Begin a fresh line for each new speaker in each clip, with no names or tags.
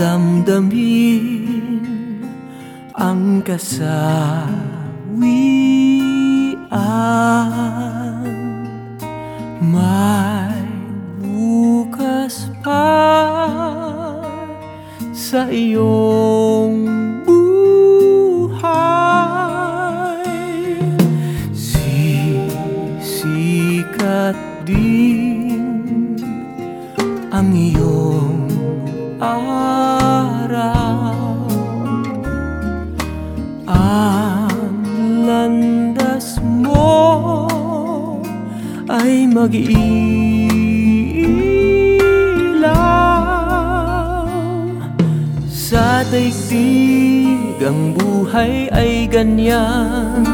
damdamin ang kasawian. May bukas pa sa iyong buhay. Sisikat din ang iyong ah ang landas mo ay mag-iilaw. Sa daigdig ang buhay ay ganyan.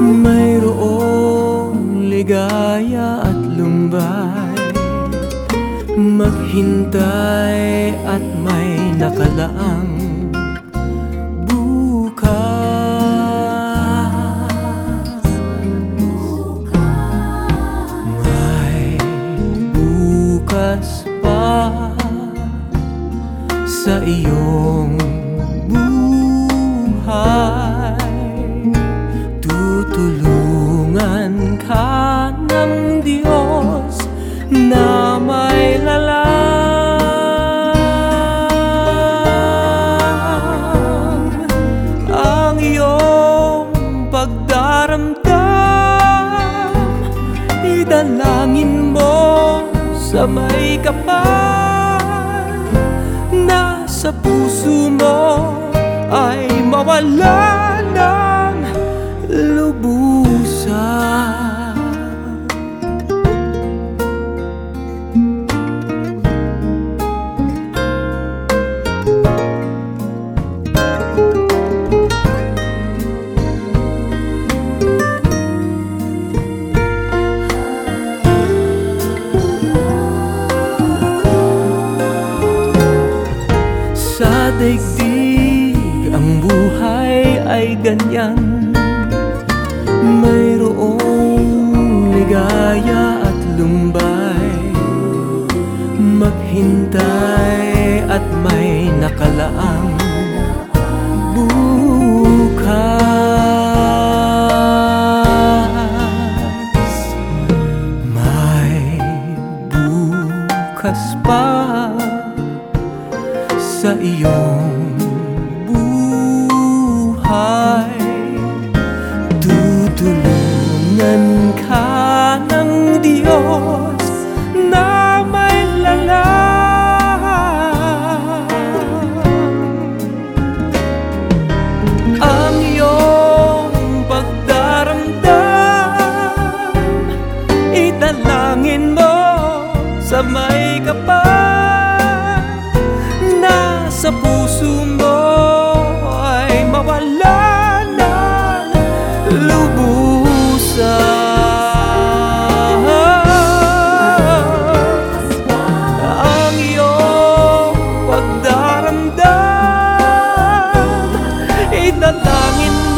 Mayroong ligaya at lumbay. Maghintay bukas pa sa iyong buhay. Tutulungan ka ng Diyos na may lalang. Ang iyong pagdaramdam Idalangin mo sa may kapal na sa puso mo ay mawala ang buhay ay ganyan. Mayroong ligaya at lumbay. Maghintay at may nakalaang bukas. May bukas pa sa iyong buhay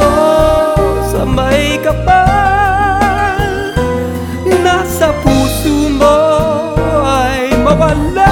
ako sa may kapal Nasa puso mo ay mawala.